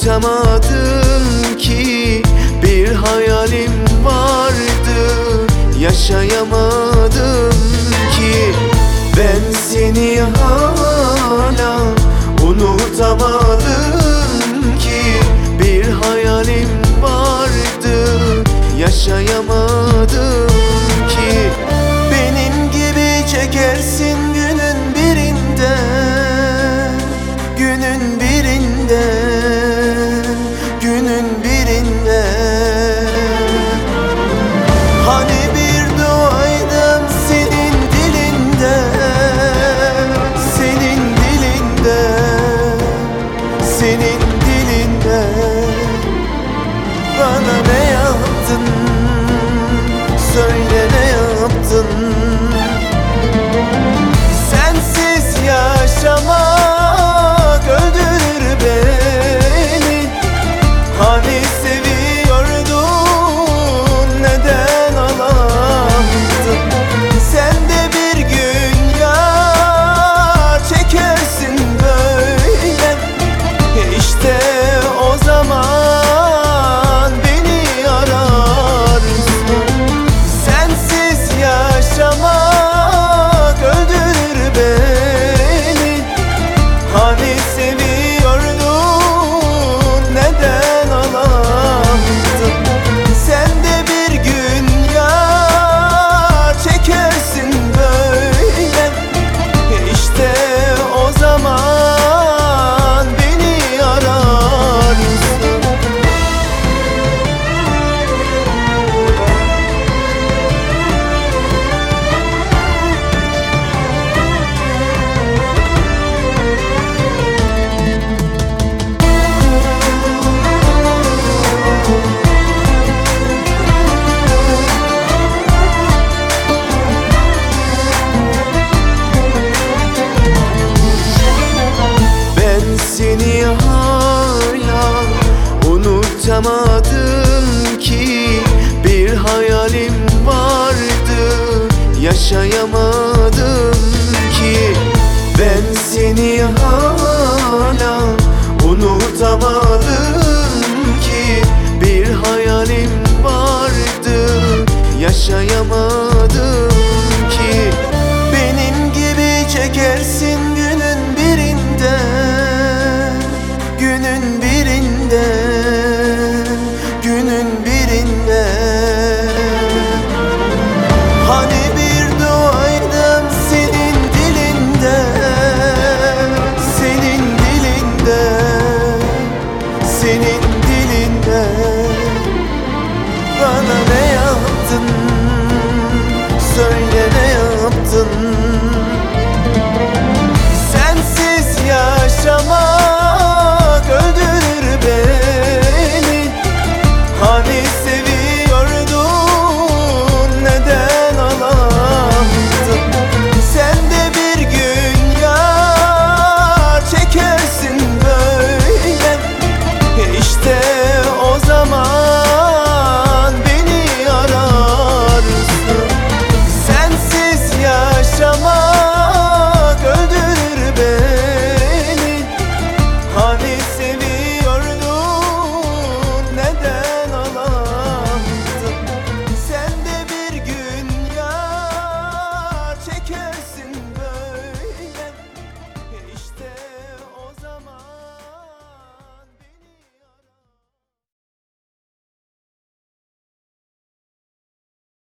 Unutamadım ki bir hayalim vardı. Yaşayamadım ki. Ben seni hala unutamadım içinde Bana ne yaptın? Söyle. yaşayamadım ki. Bir hayalim vardı yaşayamadım ki. Ben seni hala unutamadım ki. Bir hayalim vardı yaşayamadım yaptın? Söyle ne yaptın? Sensiz yaşamak